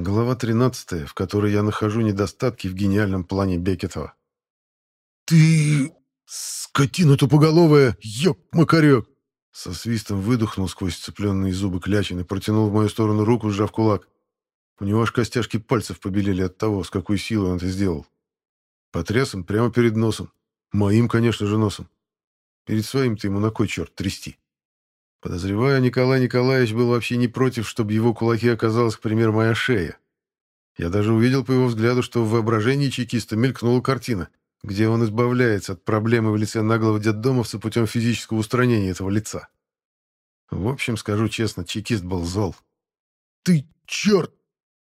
Глава 13, в которой я нахожу недостатки в гениальном плане Бекетова. «Ты... скотина тупоголовая, ёб-макарёк!» Со свистом выдохнул сквозь сцепленные зубы Клячин и протянул в мою сторону руку, сжав кулак. У него аж костяшки пальцев побелели от того, с какой силой он это сделал. Потряс он прямо перед носом. Моим, конечно же, носом. Перед своим-то ему на кой черт трясти? Подозреваю, Николай Николаевич был вообще не против, чтобы его кулаки оказалась, к примеру, моя шея. Я даже увидел по его взгляду, что в воображении чекиста мелькнула картина, где он избавляется от проблемы в лице наглого детдомовца путем физического устранения этого лица. В общем, скажу честно, чекист был зол. «Ты черт!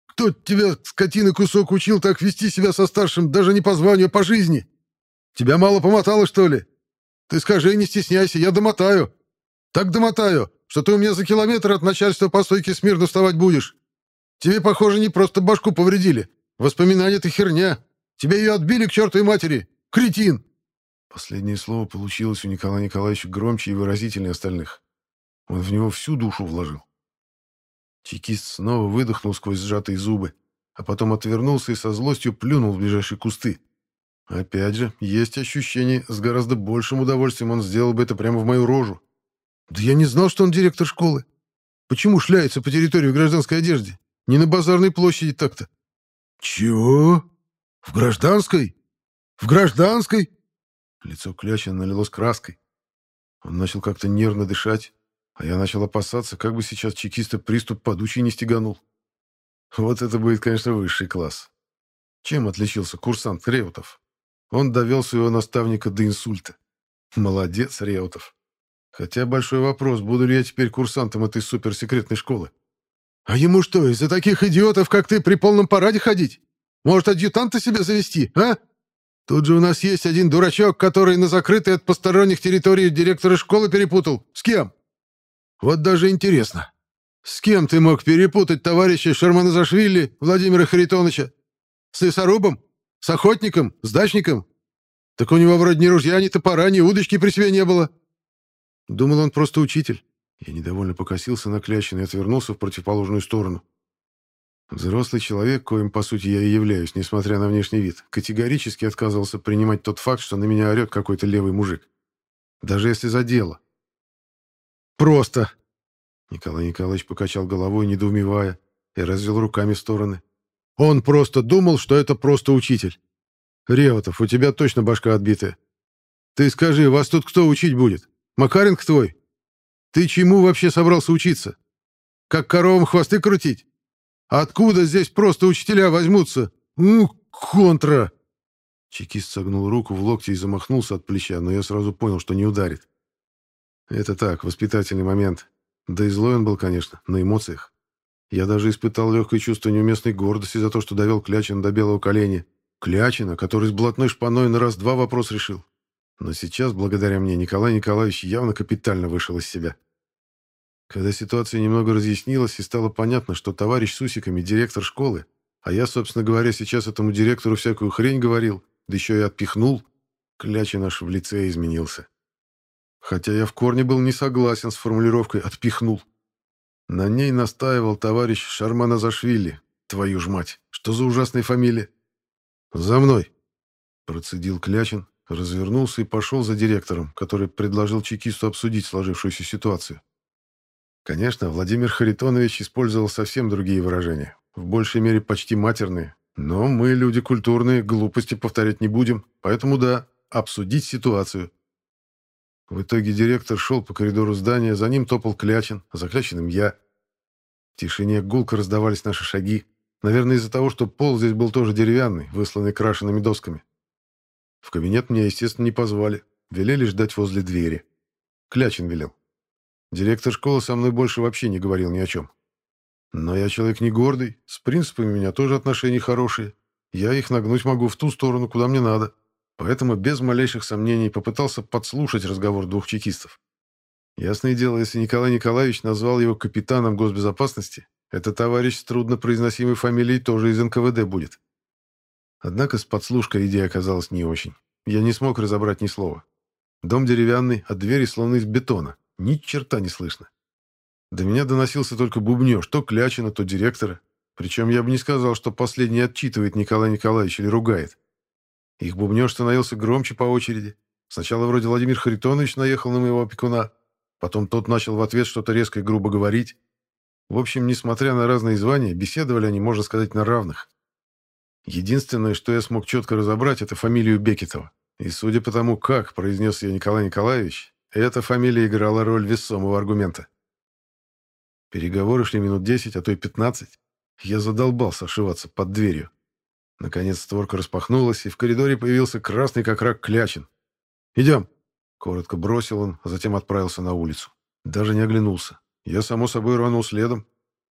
Кто тебя, скотина кусок, учил так вести себя со старшим, даже не по званию, а по жизни? Тебя мало помотало, что ли? Ты скажи, не стесняйся, я домотаю. Так домотаю, что ты у меня за километр от начальства по стойке смирно вставать будешь. Тебе, похоже, не просто башку повредили. Воспоминания — это херня. Тебя ее отбили к чертовой матери. Кретин!» Последнее слово получилось у Николая Николаевича громче и выразительнее остальных. Он в него всю душу вложил. Чекист снова выдохнул сквозь сжатые зубы, а потом отвернулся и со злостью плюнул в ближайшие кусты. Опять же, есть ощущение, с гораздо большим удовольствием он сделал бы это прямо в мою рожу. Да я не знал, что он директор школы. Почему шляется по территории в гражданской одежде? Не на базарной площади так-то. Чего? В гражданской? В гражданской? Лицо Кляча налилось краской. Он начал как-то нервно дышать, а я начал опасаться, как бы сейчас чекиста приступ подучий не стеганул. Вот это будет, конечно, высший класс. Чем отличился курсант Реутов? Он довел своего наставника до инсульта. Молодец, Реутов. Хотя большой вопрос, буду ли я теперь курсантом этой суперсекретной школы. А ему что, из-за таких идиотов, как ты, при полном параде ходить? Может, адъютанта себе завести, а? Тут же у нас есть один дурачок, который на закрытой от посторонних территории директора школы перепутал. С кем? Вот даже интересно. С кем ты мог перепутать товарища Шарманазашвили Владимира Харитоновича? С лесорубом? С охотником? С дачником? Так у него вроде ни ружья, ни топора, ни удочки при себе не было. Думал, он просто учитель. Я недовольно покосился на Клячин и отвернулся в противоположную сторону. Взрослый человек, коим, по сути, я и являюсь, несмотря на внешний вид, категорически отказывался принимать тот факт, что на меня орет какой-то левый мужик. Даже если за дело. «Просто!» Николай Николаевич покачал головой, недоумевая, и развел руками в стороны. «Он просто думал, что это просто учитель. Реутов, у тебя точно башка отбитая. Ты скажи, вас тут кто учить будет? Макаренко твой? Ты чему вообще собрался учиться? Как коровам хвосты крутить? Откуда здесь просто учителя возьмутся? Ну, контра!» Чекист согнул руку в локте и замахнулся от плеча, но я сразу понял, что не ударит. Это так, воспитательный момент. Да и злой он был, конечно, на эмоциях. Я даже испытал легкое чувство неуместной гордости за то, что довел Клячина до белого коленя. Клячина, который с блатной шпаной на раз-два вопрос решил. Но сейчас, благодаря мне, Николай Николаевич явно капитально вышел из себя. Когда ситуация немного разъяснилась и стало понятно, что товарищ с усиками директор школы, а я, собственно говоря, сейчас этому директору всякую хрень говорил, да еще и отпихнул, Кляча наш в лице изменился. Хотя я в корне был не согласен с формулировкой «отпихнул». На ней настаивал товарищ Шармана Зашвили. Твою ж мать, что за ужасная фамилия? «За мной!» Процедил Клячин, развернулся и пошел за директором, который предложил чекисту обсудить сложившуюся ситуацию. Конечно, Владимир Харитонович использовал совсем другие выражения, в большей мере почти матерные, но мы, люди культурные, глупости повторять не будем, поэтому да, обсудить ситуацию. В итоге директор шел по коридору здания, за ним топал Клячин, а за Клячиным я. В тишине гулко раздавались наши шаги, наверное, из-за того, что пол здесь был тоже деревянный, высланный крашенными досками. В кабинет меня, естественно, не позвали. Велели ждать возле двери. Клячин велел. Директор школы со мной больше вообще не говорил ни о чем. Но я человек не гордый, с принципами у меня тоже отношения хорошие. Я их нагнуть могу в ту сторону, куда мне надо. Поэтому без малейших сомнений попытался подслушать разговор двух чекистов. Ясное дело, если Николай Николаевич назвал его капитаном госбезопасности, это товарищ с труднопроизносимой фамилией тоже из НКВД будет. Однако с подслушкой идея оказалась не очень. Я не смог разобрать ни слова. Дом деревянный, а двери словно из бетона. Ни черта не слышно. До меня доносился только бубнёж, то Клячина, то директора. Причем я бы не сказал, что последний отчитывает Николай Николаевич или ругает. Их бубнеж становился громче по очереди. Сначала вроде Владимир Харитонович наехал на моего опекуна, потом тот начал в ответ что-то резко и грубо говорить. В общем, несмотря на разные звания, беседовали они, можно сказать, на равных. Единственное, что я смог четко разобрать, это фамилию Бекетова. И судя по тому, как произнес ее Николай Николаевич, эта фамилия играла роль весомого аргумента. Переговоры шли минут 10, а то и 15. Я задолбался ошиваться под дверью. Наконец створка распахнулась, и в коридоре появился красный как рак Клячин. «Идем!» — коротко бросил он, а затем отправился на улицу. Даже не оглянулся. Я, само собой, рванул следом,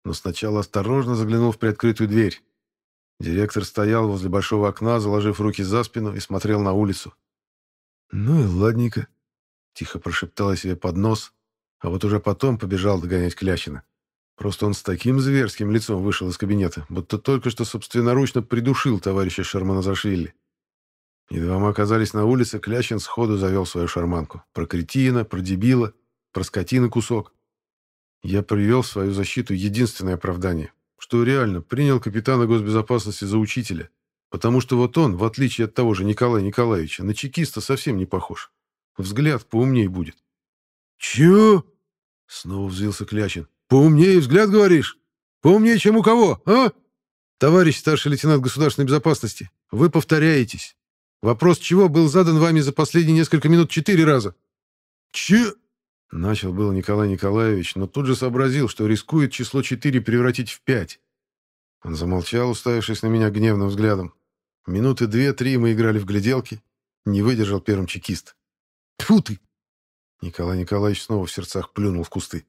но сначала осторожно заглянул в приоткрытую дверь. Директор стоял возле большого окна, заложив руки за спину и смотрел на улицу. «Ну и ладненько», — тихо прошептала себе под нос, а вот уже потом побежал догонять Клящина. Просто он с таким зверским лицом вышел из кабинета, будто только что собственноручно придушил товарища Шарманазашвили. Едва мы оказались на улице, Клящин сходу завел свою шарманку. Про кретина, про дебила, про скотина кусок. Я привел в свою защиту единственное оправдание, что реально принял капитана госбезопасности за учителя, потому что вот он, в отличие от того же Николая Николаевича, на чекиста совсем не похож. Взгляд поумнее будет. «Чё?» — снова взвился Клячин. «Поумнее взгляд, говоришь? Поумнее, чем у кого, а? Товарищ старший лейтенант государственной безопасности, вы повторяетесь. Вопрос чего был задан вами за последние несколько минут четыре раза?» «Че?» — начал был Николай Николаевич, но тут же сообразил, что рискует число четыре превратить в пять. Он замолчал, уставившись на меня гневным взглядом. Минуты две-три мы играли в гляделки. Не выдержал первым чекист. Тьфу ты! Николай Николаевич снова в сердцах плюнул в кусты.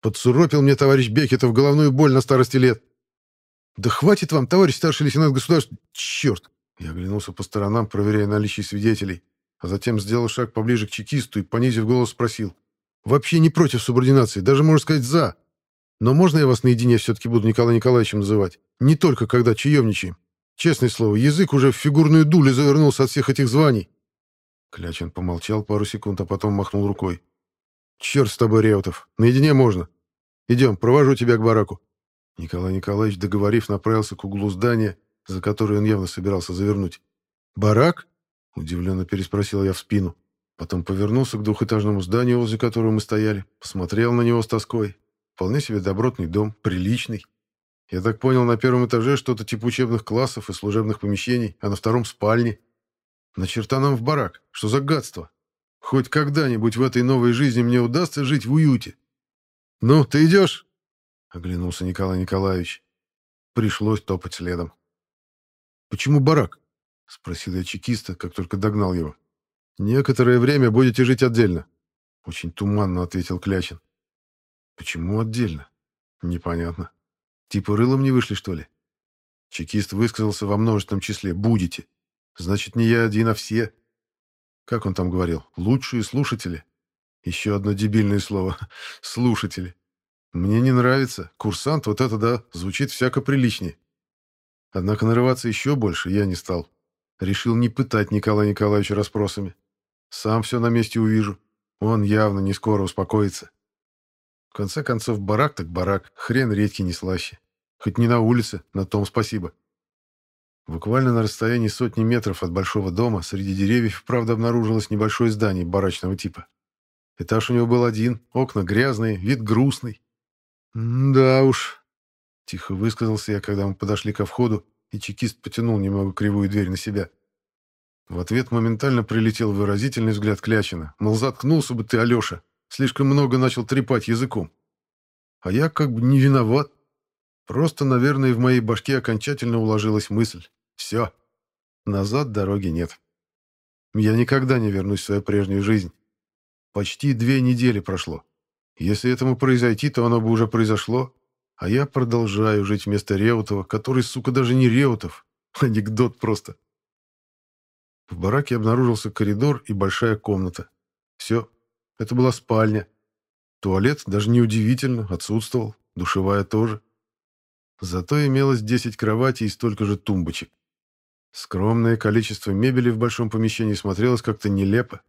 Подсуропил мне товарищ Бекетов головную боль на старости лет. Да хватит вам, товарищ старший лейтенант государства... Черт! Я оглянулся по сторонам, проверяя наличие свидетелей, а затем сделал шаг поближе к чекисту и, понизив голос, спросил. Вообще не против субординации, даже, можно сказать, за. Но можно я вас наедине все-таки буду Николаем Николаевичем называть? Не только когда чаевничаем. Честное слово, язык уже в фигурную дулю завернулся от всех этих званий. Клячин помолчал пару секунд, а потом махнул рукой. «Черт с тобой, Реутов, наедине можно. Идем, провожу тебя к бараку». Николай Николаевич, договорив, направился к углу здания, за который он явно собирался завернуть. «Барак?» — удивленно переспросил я в спину. Потом повернулся к двухэтажному зданию, возле которого мы стояли, посмотрел на него с тоской. Вполне себе добротный дом, приличный. Я так понял, на первом этаже что-то типа учебных классов и служебных помещений, а на втором — спальни. На черта нам в барак. Что за гадство? Хоть когда-нибудь в этой новой жизни мне удастся жить в уюте. Ну, ты идешь? Оглянулся Николай Николаевич. Пришлось топать следом. Почему барак? Спросил я чекиста, как только догнал его. Некоторое время будете жить отдельно. Очень туманно ответил Клячин. Почему отдельно? Непонятно. Типа рылом не вышли, что ли? Чекист высказался во множественном числе. Будете. Значит, не я один, а все. Как он там говорил? Лучшие слушатели. Еще одно дебильное слово. Слушатели. Мне не нравится. Курсант, вот это да, звучит всяко приличнее. Однако нарываться еще больше я не стал. Решил не пытать Николая Николаевича расспросами. Сам все на месте увижу. Он явно не скоро успокоится. В конце концов, барак так барак, хрен редкий не слаще. Хоть не на улице, на том спасибо. Буквально на расстоянии сотни метров от большого дома среди деревьев, правда, обнаружилось небольшое здание барачного типа. Этаж у него был один, окна грязные, вид грустный. «Да уж», — тихо высказался я, когда мы подошли ко входу, и чекист потянул немного кривую дверь на себя. В ответ моментально прилетел выразительный взгляд Клячина, мол, заткнулся бы ты, Алеша, слишком много начал трепать языком. А я как бы не виноват. Просто, наверное, в моей башке окончательно уложилась мысль. Все. Назад дороги нет. Я никогда не вернусь в свою прежнюю жизнь. Почти две недели прошло. Если этому произойти, то оно бы уже произошло. А я продолжаю жить вместо Реутова, который, сука, даже не Реутов. Анекдот просто. В бараке обнаружился коридор и большая комната. Все. Это была спальня. Туалет, даже неудивительно, отсутствовал. Душевая тоже. Зато имелось 10 кроватей и столько же тумбочек. Скромное количество мебели в большом помещении смотрелось как-то нелепо.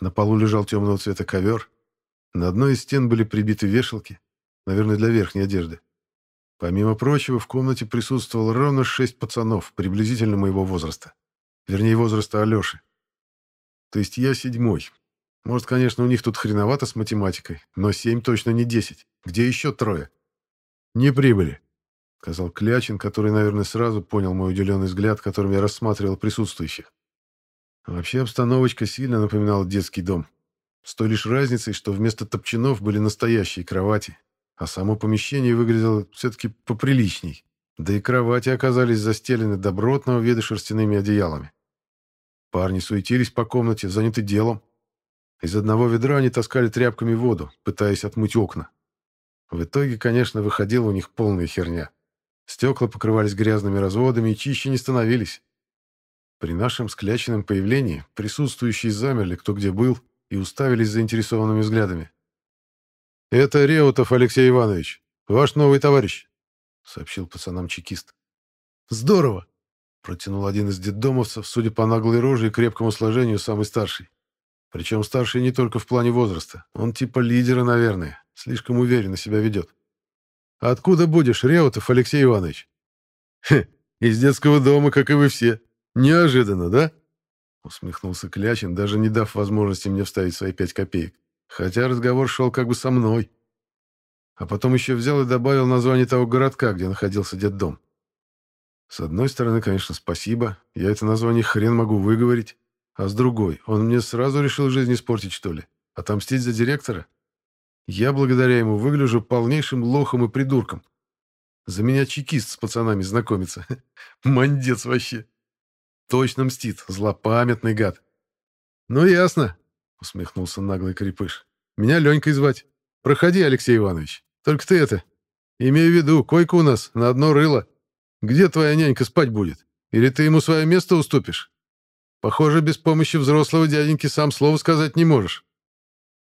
На полу лежал темного цвета ковер. На одной из стен были прибиты вешалки, наверное, для верхней одежды. Помимо прочего, в комнате присутствовало ровно шесть пацанов, приблизительно моего возраста. Вернее, возраста Алёши. То есть я седьмой. Может, конечно, у них тут хреновато с математикой, но семь точно не десять. Где еще трое? Не прибыли, сказал Клячин, который, наверное, сразу понял мой удивленный взгляд, которым я рассматривал присутствующих. Вообще обстановочка сильно напоминала детский дом. С той лишь разницей, что вместо топчанов были настоящие кровати, а само помещение выглядело все-таки поприличней. Да и кровати оказались застелены добротного вида шерстяными одеялами. Парни суетились по комнате, заняты делом. Из одного ведра они таскали тряпками воду, пытаясь отмыть окна. В итоге, конечно, выходила у них полная херня. Стекла покрывались грязными разводами и чище не становились. При нашем скляченном появлении присутствующие замерли, кто где был, и уставились заинтересованными взглядами. «Это Реутов Алексей Иванович, ваш новый товарищ», — сообщил пацанам чекист. «Здорово!» — протянул один из детдомовцев, судя по наглой роже и крепкому сложению, самый старший. Причем старший не только в плане возраста. Он типа лидера, наверное. Слишком уверенно себя ведет. «Откуда будешь, Реутов Алексей Иванович?» «Хе, из детского дома, как и вы все. Неожиданно, да?» Усмехнулся Клячин, даже не дав возможности мне вставить свои пять копеек хотя разговор шел как бы со мной. А потом еще взял и добавил название того городка, где находился детдом. С одной стороны, конечно, спасибо, я это название хрен могу выговорить, а с другой, он мне сразу решил жизнь испортить, что ли? Отомстить за директора? Я благодаря ему выгляжу полнейшим лохом и придурком. За меня чекист с пацанами знакомится. Мандец вообще. Точно мстит, злопамятный гад. Ну, ясно усмехнулся наглый крепыш. «Меня Ленькой звать. Проходи, Алексей Иванович. Только ты это... Имей в виду, койка у нас на одно рыло. Где твоя нянька спать будет? Или ты ему свое место уступишь? Похоже, без помощи взрослого дяденьки сам слова сказать не можешь».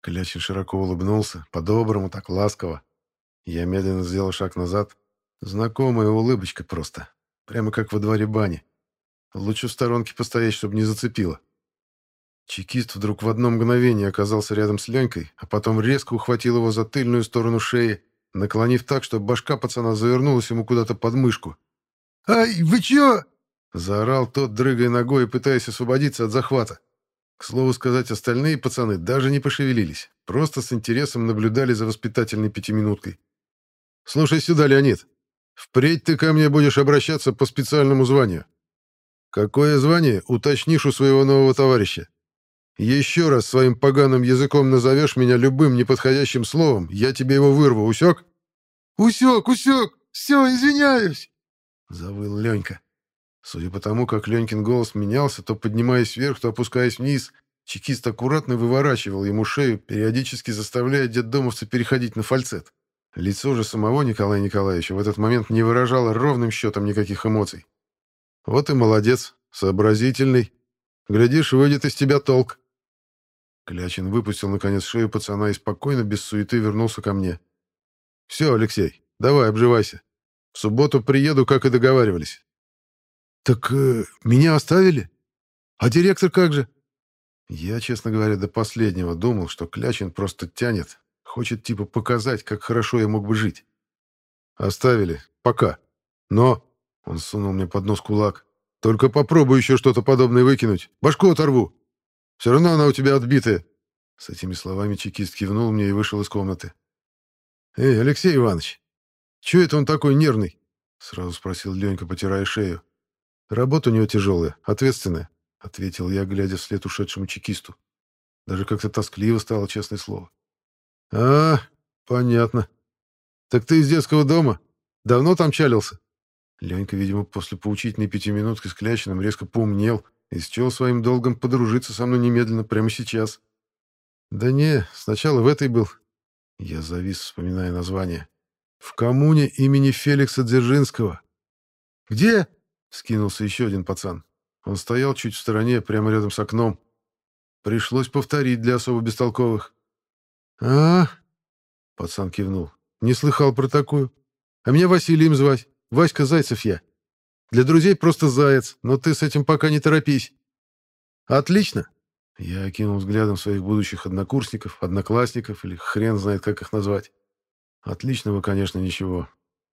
Клячин широко улыбнулся, по-доброму, так ласково. Я медленно сделал шаг назад. Знакомая улыбочка просто. Прямо как во дворе бани. Лучше в сторонке постоять, чтобы не зацепило. Чекист вдруг в одно мгновение оказался рядом с Ленькой, а потом резко ухватил его за тыльную сторону шеи, наклонив так, что башка пацана завернулась ему куда-то под мышку. «Ай, вы чё?» — заорал тот, дрыгая ногой и пытаясь освободиться от захвата. К слову сказать, остальные пацаны даже не пошевелились, просто с интересом наблюдали за воспитательной пятиминуткой. «Слушай сюда, Леонид, впредь ты ко мне будешь обращаться по специальному званию. Какое звание, уточнишь у своего нового товарища. Еще раз своим поганым языком назовешь меня любым неподходящим словом, я тебе его вырву, усек?» «Усек, усек! Все, извиняюсь!» — завыл Ленька. Судя по тому, как Ленькин голос менялся, то поднимаясь вверх, то опускаясь вниз, чекист аккуратно выворачивал ему шею, периодически заставляя детдомовца переходить на фальцет. Лицо же самого Николая Николаевича в этот момент не выражало ровным счетом никаких эмоций. «Вот и молодец, сообразительный. Глядишь, выйдет из тебя толк». Клячин выпустил, наконец, шею пацана и спокойно, без суеты, вернулся ко мне. «Все, Алексей, давай, обживайся. В субботу приеду, как и договаривались». «Так э, меня оставили? А директор как же?» Я, честно говоря, до последнего думал, что Клячин просто тянет, хочет типа показать, как хорошо я мог бы жить. «Оставили. Пока. Но...» — он сунул мне под нос кулак. «Только попробуй еще что-то подобное выкинуть. Башку оторву!» Все равно она у тебя отбитая». С этими словами чекист кивнул мне и вышел из комнаты. «Эй, Алексей Иванович, чего это он такой нервный?» Сразу спросил Ленька, потирая шею. «Работа у него тяжелая, ответственная», — ответил я, глядя вслед ушедшему чекисту. Даже как-то тоскливо стало, честное слово. «А, понятно. Так ты из детского дома? Давно там чалился?» Ленька, видимо, после поучительной пятиминутки с Клячиным резко поумнел и счел своим долгом подружиться со мной немедленно, прямо сейчас. Да не, сначала в этой был. Я завис, вспоминая название. В коммуне имени Феликса Дзержинского. Где? Скинулся еще один пацан. Он стоял чуть в стороне, прямо рядом с окном. Пришлось повторить для особо бестолковых. А, пацан кивнул. Не слыхал про такую. А меня Василием звать. Васька Зайцев я. Для друзей просто заяц, но ты с этим пока не торопись. Отлично. Я окинул взглядом своих будущих однокурсников, одноклассников или хрен знает, как их назвать. Отличного, конечно, ничего.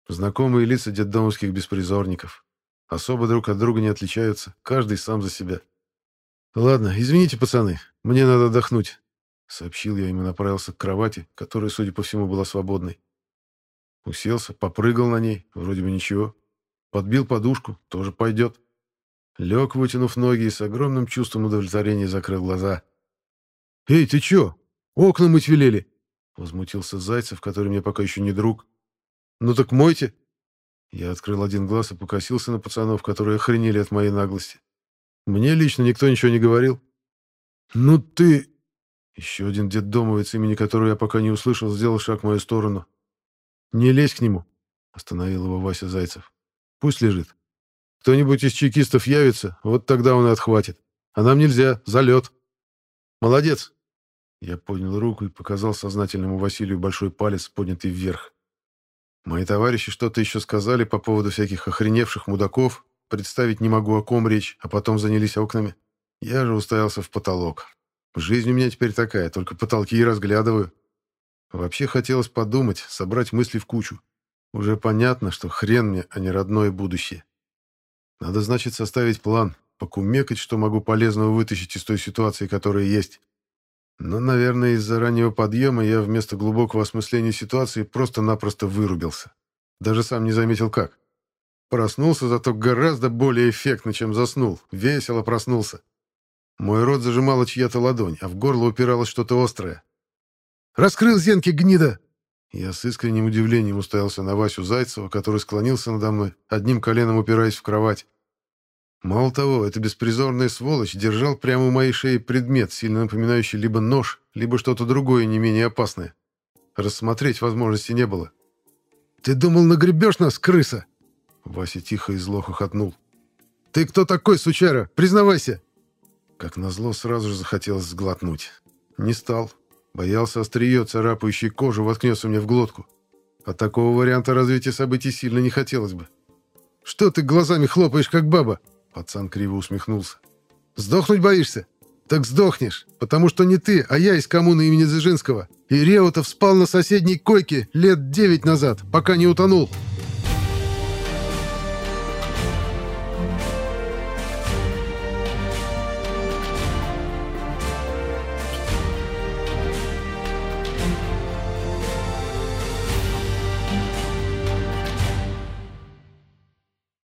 Знакомые лица детдомовских беспризорников. Особо друг от друга не отличаются, каждый сам за себя. «Ладно, извините, пацаны, мне надо отдохнуть», — сообщил я им и направился к кровати, которая, судя по всему, была свободной. Уселся, попрыгал на ней, вроде бы ничего. Подбил подушку, тоже пойдет. Лег, вытянув ноги, и с огромным чувством удовлетворения закрыл глаза. «Эй, ты чё? Окна мыть велели!» Возмутился Зайцев, который мне пока еще не друг. «Ну так мойте!» Я открыл один глаз и покосился на пацанов, которые охренели от моей наглости. Мне лично никто ничего не говорил. «Ну ты...» Еще один детдомовец, имени которого я пока не услышал, сделал шаг в мою сторону. «Не лезь к нему», — остановил его Вася Зайцев. «Пусть лежит. Кто-нибудь из чекистов явится, вот тогда он и отхватит. А нам нельзя, залет. Молодец!» Я поднял руку и показал сознательному Василию большой палец, поднятый вверх. Мои товарищи что-то еще сказали по поводу всяких охреневших мудаков, представить не могу, о ком речь, а потом занялись окнами. Я же уставился в потолок. Жизнь у меня теперь такая, только потолки и разглядываю. Вообще хотелось подумать, собрать мысли в кучу. Уже понятно, что хрен мне, а не родное будущее. Надо, значит, составить план, покумекать, что могу полезного вытащить из той ситуации, которая есть. Но, наверное, из-за раннего подъема я вместо глубокого осмысления ситуации просто-напросто вырубился. Даже сам не заметил как. Проснулся зато гораздо более эффектно, чем заснул. Весело проснулся. Мой рот зажимала чья-то ладонь, а в горло упиралось что-то острое. «Раскрыл зенки, гнида!» Я с искренним удивлением уставился на Васю Зайцева, который склонился надо мной, одним коленом упираясь в кровать. Мало того, эта беспризорная сволочь держал прямо у моей шеи предмет, сильно напоминающий либо нож, либо что-то другое не менее опасное. Рассмотреть возможности не было. «Ты думал, нагребешь нас, крыса?» Вася тихо и зло хохотнул. «Ты кто такой, сучара? Признавайся!» Как назло, сразу же захотелось сглотнуть. Не стал, Боялся острие, царапающей кожу, воткнется мне в глотку. А такого варианта развития событий сильно не хотелось бы. «Что ты глазами хлопаешь, как баба?» Пацан криво усмехнулся. «Сдохнуть боишься? Так сдохнешь, потому что не ты, а я из коммуны имени Дзержинского. И Реутов спал на соседней койке лет девять назад, пока не утонул».